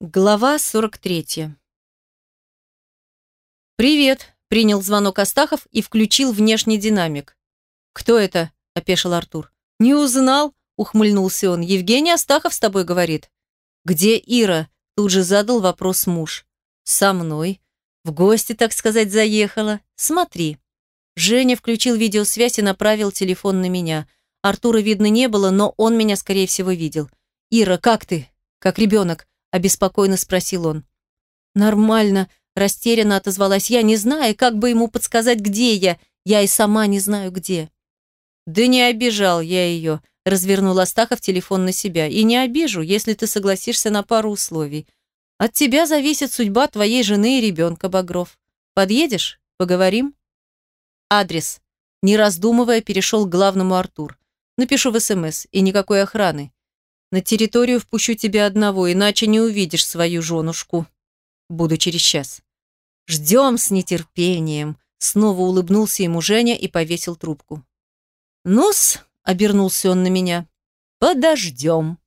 Глава 43. «Привет», — принял звонок Астахов и включил внешний динамик. «Кто это?» — опешил Артур. «Не узнал?» — ухмыльнулся он. «Евгений Астахов с тобой говорит». «Где Ира?» — тут же задал вопрос муж. «Со мной. В гости, так сказать, заехала. Смотри». Женя включил видеосвязь и направил телефон на меня. Артура видно не было, но он меня, скорее всего, видел. «Ира, как ты?» «Как ребенок?» Обеспокоенно спросил он. Нормально, растерянно отозвалась я, не зная, как бы ему подсказать, где я. Я и сама не знаю, где. Да не обижал я ее, развернул Астахов телефон на себя. И не обижу, если ты согласишься на пару условий. От тебя зависит судьба твоей жены и ребенка, Багров. Подъедешь? Поговорим? Адрес. Не раздумывая, перешел к главному Артур. Напишу в СМС, и никакой охраны. На территорию впущу тебя одного, иначе не увидишь свою женушку. Буду через час. Ждем с нетерпением. Снова улыбнулся ему Женя и повесил трубку. Ну-с, обернулся он на меня. Подождем.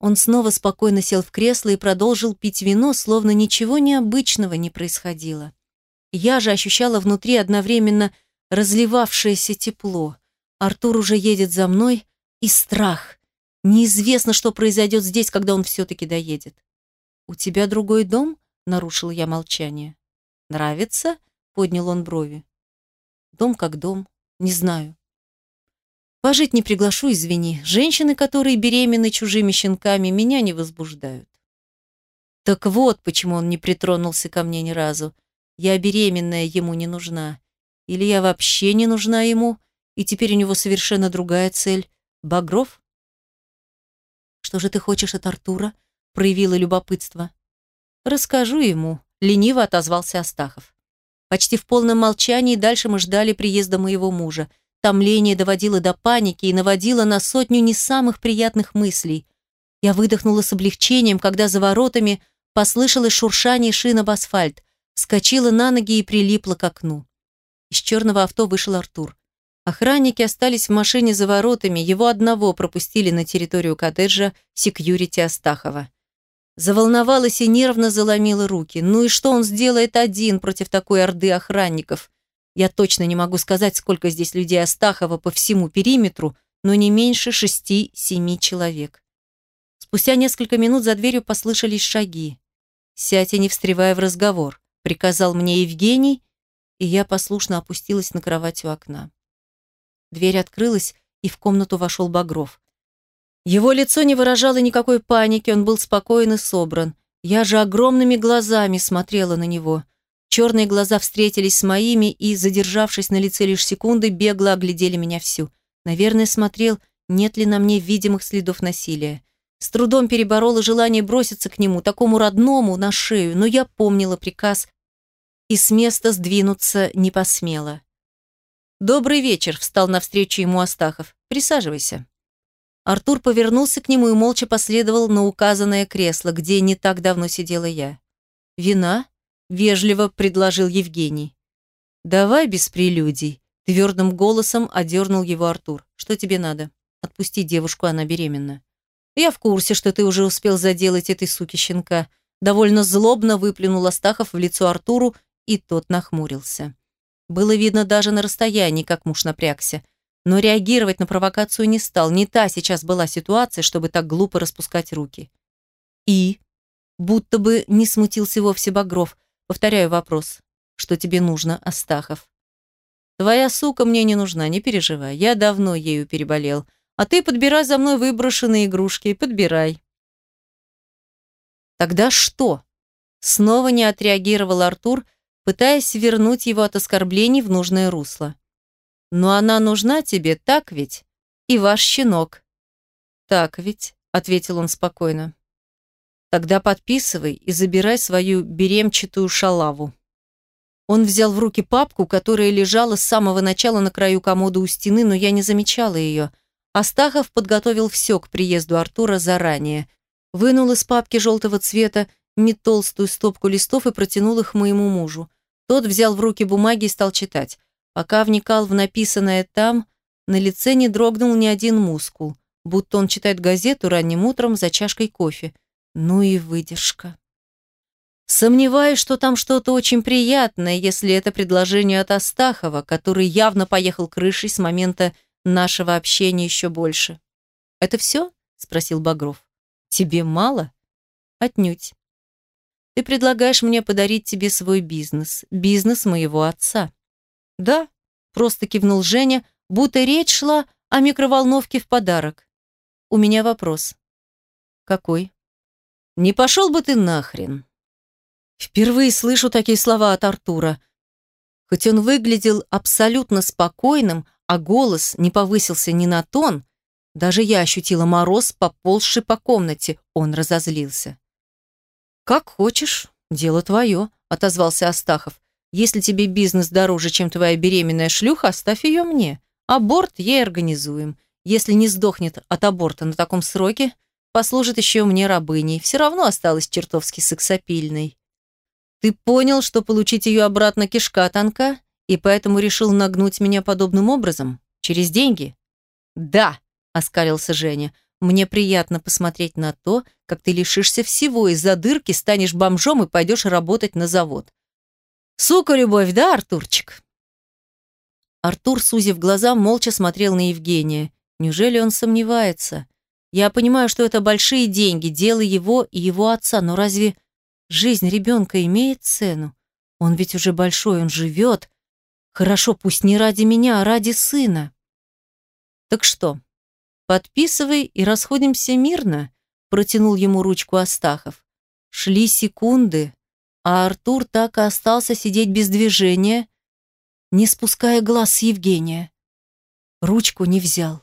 Он снова спокойно сел в кресло и продолжил пить вино, словно ничего необычного не происходило. Я же ощущала внутри одновременно разливавшееся тепло. Артур уже едет за мной, и страх. Неизвестно, что произойдет здесь, когда он все-таки доедет. «У тебя другой дом?» — нарушил я молчание. «Нравится?» — поднял он брови. «Дом как дом. Не знаю». «Пожить не приглашу, извини. Женщины, которые беременны чужими щенками, меня не возбуждают». Так вот, почему он не притронулся ко мне ни разу. Я беременная ему не нужна. Или я вообще не нужна ему, и теперь у него совершенно другая цель. Багров? «Что же ты хочешь от Артура?» – проявила любопытство. «Расскажу ему», – лениво отозвался Астахов. Почти в полном молчании дальше мы ждали приезда моего мужа. Томление доводило до паники и наводило на сотню не самых приятных мыслей. Я выдохнула с облегчением, когда за воротами послышалось шуршание шин об асфальт, вскочила на ноги и прилипла к окну. Из черного авто вышел Артур. Охранники остались в машине за воротами, его одного пропустили на территорию коттеджа секьюрити Астахова. Заволновалась и нервно заломила руки. Ну и что он сделает один против такой орды охранников? Я точно не могу сказать, сколько здесь людей Астахова по всему периметру, но не меньше шести-семи человек. Спустя несколько минут за дверью послышались шаги. «Сядь и не встревая в разговор», — приказал мне Евгений, и я послушно опустилась на кровать у окна. Дверь открылась, и в комнату вошел Багров. Его лицо не выражало никакой паники, он был спокоен и собран. Я же огромными глазами смотрела на него. Черные глаза встретились с моими и, задержавшись на лице лишь секунды, бегло оглядели меня всю. Наверное, смотрел, нет ли на мне видимых следов насилия. С трудом переборола желание броситься к нему, такому родному, на шею, но я помнила приказ и с места сдвинуться не посмела. «Добрый вечер», — встал навстречу ему Астахов. «Присаживайся». Артур повернулся к нему и молча последовал на указанное кресло, где не так давно сидела я. «Вина?» — вежливо предложил Евгений. «Давай без прелюдий», — твердым голосом одернул его Артур. «Что тебе надо? Отпусти девушку, она беременна». «Я в курсе, что ты уже успел заделать этой суки щенка», — довольно злобно выплюнул Астахов в лицо Артуру, и тот нахмурился. Было видно даже на расстоянии, как муж напрягся. Но реагировать на провокацию не стал. Не та сейчас была ситуация, чтобы так глупо распускать руки. И? Будто бы не смутился вовсе Багров. Повторяю вопрос. Что тебе нужно, Астахов? Твоя сука мне не нужна, не переживай. Я давно ею переболел. А ты подбирай за мной выброшенные игрушки. Подбирай. Тогда что? Снова не отреагировал Артур, пытаясь вернуть его от оскорблений в нужное русло. «Но она нужна тебе, так ведь? И ваш щенок». «Так ведь», — ответил он спокойно. «Тогда подписывай и забирай свою беремчатую шалаву». Он взял в руки папку, которая лежала с самого начала на краю комода у стены, но я не замечала ее. Астахов подготовил все к приезду Артура заранее. Вынул из папки желтого цвета не толстую стопку листов и протянул их моему мужу. Тот взял в руки бумаги и стал читать. Пока вникал в написанное там, на лице не дрогнул ни один мускул, будто он читает газету ранним утром за чашкой кофе. Ну и выдержка. Сомневаюсь, что там что-то очень приятное, если это предложение от Астахова, который явно поехал крышей с момента нашего общения еще больше. «Это все?» – спросил Багров. «Тебе мало?» «Отнюдь. Ты предлагаешь мне подарить тебе свой бизнес, бизнес моего отца». «Да», – просто кивнул Женя, будто речь шла о микроволновке в подарок. «У меня вопрос». «Какой?» «Не пошел бы ты нахрен», Впервые слышу такие слова от Артура. Хоть он выглядел абсолютно спокойным, а голос не повысился ни на тон, даже я ощутила мороз, поползший по комнате. Он разозлился. «Как хочешь, дело твое», — отозвался Астахов. «Если тебе бизнес дороже, чем твоя беременная шлюха, оставь ее мне. Аборт ей организуем. Если не сдохнет от аборта на таком сроке, послужит еще мне рабыней. Все равно осталась чертовски сексапильной». Ты понял, что получить ее обратно кишка тонка, и поэтому решил нагнуть меня подобным образом? Через деньги? Да, оскалился Женя. Мне приятно посмотреть на то, как ты лишишься всего из-за дырки, станешь бомжом и пойдешь работать на завод. Сука, любовь, да, Артурчик? Артур, сузив глаза, молча смотрел на Евгения. Неужели он сомневается? Я понимаю, что это большие деньги, дело его и его отца, но разве Жизнь ребенка имеет цену. Он ведь уже большой, он живет. Хорошо, пусть не ради меня, а ради сына. Так что, подписывай и расходимся мирно, протянул ему ручку Астахов. Шли секунды, а Артур так и остался сидеть без движения, не спуская глаз с Евгения. Ручку не взял.